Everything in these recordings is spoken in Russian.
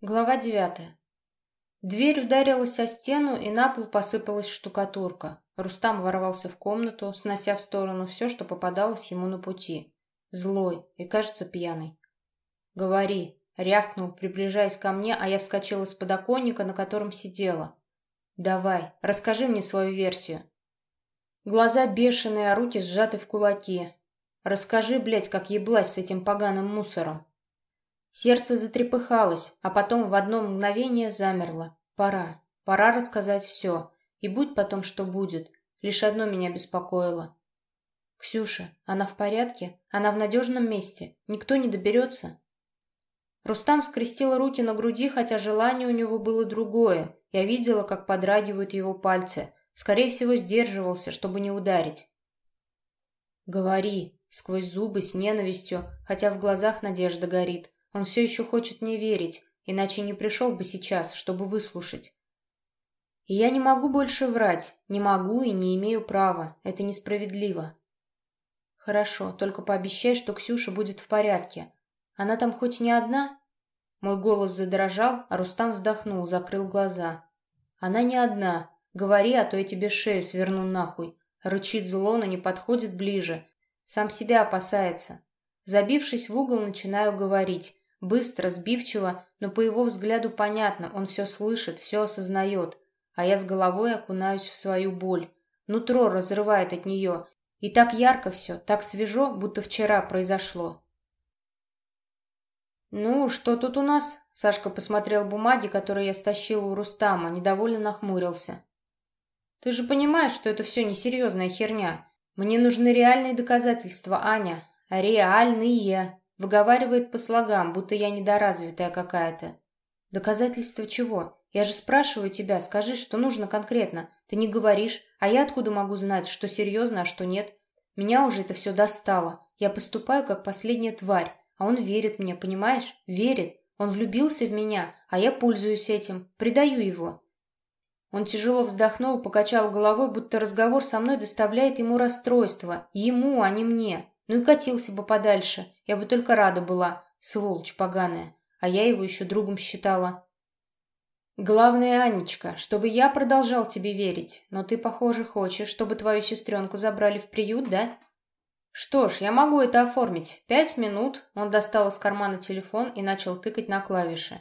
Глава девятая. Дверь ударилась о стену, и на пол посыпалась штукатурка. Рустам ворвался в комнату, снося в сторону все, что попадалось ему на пути. Злой и, кажется, пьяный. «Говори», — рявкнул, приближаясь ко мне, а я вскочила с подоконника, на котором сидела. «Давай, расскажи мне свою версию». Глаза бешеные, а руки сжаты в кулаки. «Расскажи, блядь, как еблась с этим поганым мусором». Сердце затрепыхалось, а потом в одно мгновение замерло. Пора. Пора рассказать все. И будь потом, что будет. Лишь одно меня беспокоило. «Ксюша, она в порядке? Она в надежном месте? Никто не доберется?» Рустам скрестил руки на груди, хотя желание у него было другое. Я видела, как подрагивают его пальцы. Скорее всего, сдерживался, чтобы не ударить. «Говори», сквозь зубы, с ненавистью, хотя в глазах надежда горит. Он все еще хочет мне верить, иначе не пришел бы сейчас, чтобы выслушать. И я не могу больше врать, не могу и не имею права, это несправедливо. Хорошо, только пообещай, что Ксюша будет в порядке. Она там хоть не одна? Мой голос задрожал, а Рустам вздохнул, закрыл глаза. Она не одна. Говори, а то я тебе шею сверну нахуй. Рычит зло, но не подходит ближе. Сам себя опасается. Забившись в угол, начинаю говорить. Быстро, сбивчиво, но по его взгляду понятно, он все слышит, все осознает. А я с головой окунаюсь в свою боль. Нутро разрывает от нее. И так ярко все, так свежо, будто вчера произошло. «Ну, что тут у нас?» Сашка посмотрел бумаги, которые я стащила у Рустама, недовольно нахмурился. «Ты же понимаешь, что это все несерьезная херня. Мне нужны реальные доказательства, Аня. Реальные!» Выговаривает по слогам, будто я недоразвитая какая-то. Доказательства чего? Я же спрашиваю тебя, скажи, что нужно конкретно. Ты не говоришь, а я откуда могу знать, что серьезно, а что нет? Меня уже это все достало. Я поступаю, как последняя тварь. А он верит мне, понимаешь? Верит. Он влюбился в меня, а я пользуюсь этим, предаю его. Он тяжело вздохнул, покачал головой, будто разговор со мной доставляет ему расстройство. Ему, а не мне. Ну и катился бы подальше. Я бы только рада была, сволочь поганая. А я его еще другом считала. Главное, Анечка, чтобы я продолжал тебе верить. Но ты, похоже, хочешь, чтобы твою сестренку забрали в приют, да? Что ж, я могу это оформить. Пять минут. Он достал из кармана телефон и начал тыкать на клавиши.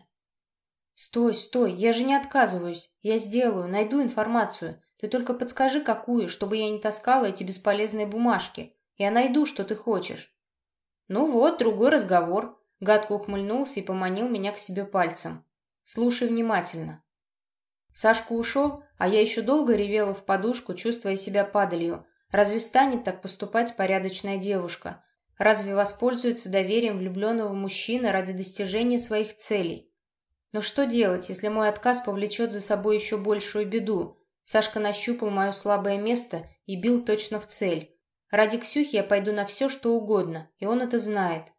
Стой, стой, я же не отказываюсь. Я сделаю, найду информацию. Ты только подскажи, какую, чтобы я не таскала эти бесполезные бумажки. Я найду, что ты хочешь». «Ну вот, другой разговор». Гадко ухмыльнулся и поманил меня к себе пальцем. «Слушай внимательно». Сашка ушел, а я еще долго ревела в подушку, чувствуя себя падалью. Разве станет так поступать порядочная девушка? Разве воспользуется доверием влюбленного мужчины ради достижения своих целей? Но что делать, если мой отказ повлечет за собой еще большую беду? Сашка нащупал мое слабое место и бил точно в цель. Ради Ксюхи я пойду на все, что угодно, и он это знает.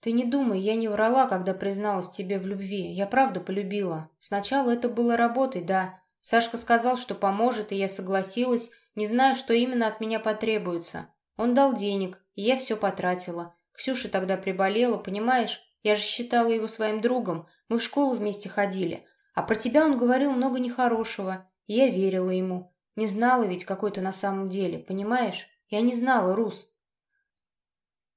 Ты не думай, я не врала, когда призналась тебе в любви. Я правду полюбила. Сначала это было работой, да. Сашка сказал, что поможет, и я согласилась, не знаю, что именно от меня потребуется. Он дал денег, и я все потратила. Ксюша тогда приболела, понимаешь? Я же считала его своим другом. Мы в школу вместе ходили. А про тебя он говорил много нехорошего. И я верила ему. Не знала ведь, какой ты на самом деле, понимаешь? Я не знала, Рус.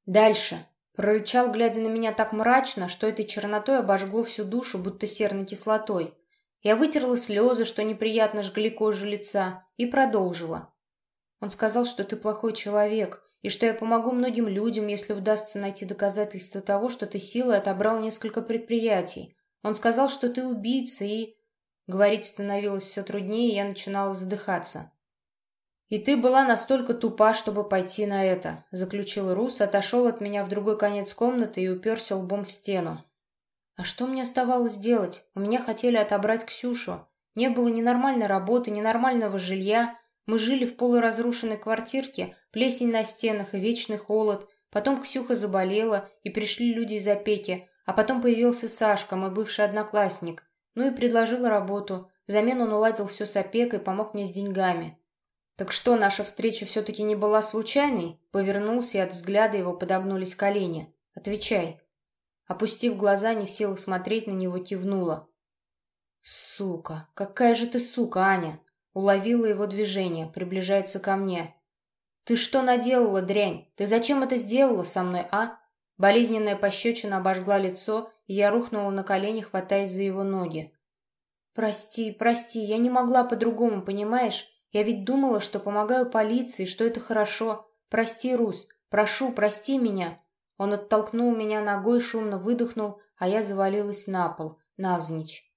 Дальше. Прорычал, глядя на меня так мрачно, что этой чернотой обожгло всю душу, будто серной кислотой. Я вытерла слезы, что неприятно жгли кожу лица, и продолжила. Он сказал, что ты плохой человек, и что я помогу многим людям, если удастся найти доказательства того, что ты силой отобрал несколько предприятий. Он сказал, что ты убийца и... Говорить становилось все труднее, и я начинала задыхаться. «И ты была настолько тупа, чтобы пойти на это», — заключил Рус, отошел от меня в другой конец комнаты и уперся лбом в стену. «А что мне оставалось делать? У меня хотели отобрать Ксюшу. Не было ни нормальной работы, ни нормального жилья. Мы жили в полуразрушенной квартирке, плесень на стенах и вечный холод. Потом Ксюха заболела, и пришли люди из опеки. А потом появился Сашка, мой бывший одноклассник. Ну и предложил работу. Взамен он уладил все с опекой, помог мне с деньгами. «Так что, наша встреча все-таки не была случайной?» Повернулся, и от взгляда его подогнулись колени. «Отвечай». Опустив глаза, не в силах смотреть на него, кивнула. «Сука! Какая же ты сука, Аня!» Уловила его движение, приближается ко мне. «Ты что наделала, дрянь? Ты зачем это сделала со мной, а?» Болезненная пощечина обожгла лицо, я рухнула на колени, хватаясь за его ноги. «Прости, прости, я не могла по-другому, понимаешь? Я ведь думала, что помогаю полиции, что это хорошо. Прости, Рус, прошу, прости меня». Он оттолкнул меня ногой, шумно выдохнул, а я завалилась на пол, навзничь.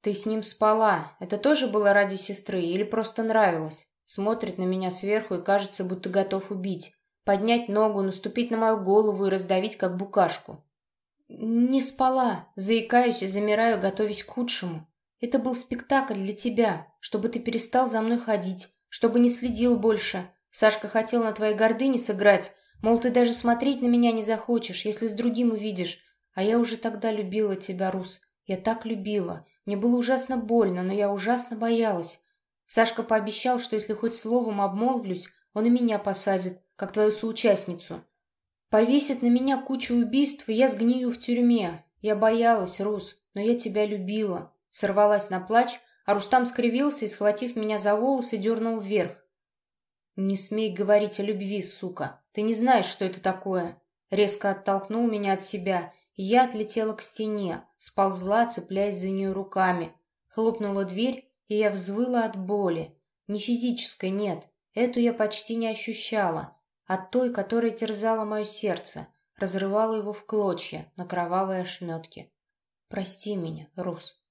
«Ты с ним спала. Это тоже было ради сестры или просто нравилось?» Смотрит на меня сверху и кажется, будто готов убить. Поднять ногу, наступить на мою голову и раздавить, как букашку. «Не спала. Заикаюсь и замираю, готовясь к худшему. Это был спектакль для тебя, чтобы ты перестал за мной ходить, чтобы не следил больше. Сашка хотел на твоей гордыне сыграть, мол, ты даже смотреть на меня не захочешь, если с другим увидишь. А я уже тогда любила тебя, Рус. Я так любила. Мне было ужасно больно, но я ужасно боялась. Сашка пообещал, что если хоть словом обмолвлюсь, он и меня посадит, как твою соучастницу. Повесит на меня кучу убийств, и я сгнию в тюрьме. Я боялась, Рус, но я тебя любила. Сорвалась на плач, а Рустам скривился и, схватив меня за волосы, дернул вверх. «Не смей говорить о любви, сука. Ты не знаешь, что это такое». Резко оттолкнул меня от себя, и я отлетела к стене, сползла, цепляясь за нее руками. Хлопнула дверь, и я взвыла от боли. Не физической, нет, эту я почти не ощущала, а той, которая терзала мое сердце, разрывала его в клочья на кровавые ошметки. «Прости меня, Рус».